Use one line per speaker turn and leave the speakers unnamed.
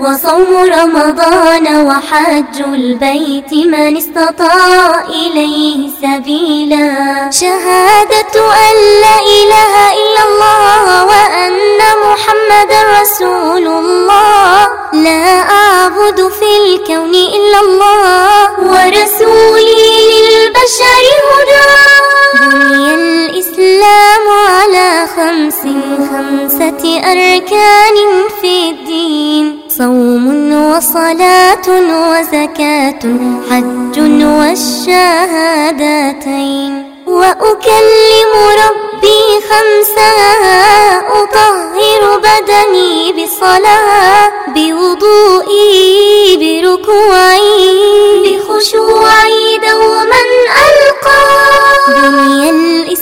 وصوم رمضان وحج البيت من استطاع إليه سبيلا. شهادة أن لا إله إلا الله وأن محمد رسول الله. لا أعبد في الكون إلا الله ورسولي للبشر هدى. بني الإسلام على خمس خمسة أركان في وصلاة وزكاة حج والشهادتين. وأكلم ربي خمسا أطهر بدني بصلاة بوضوئي بركوعي.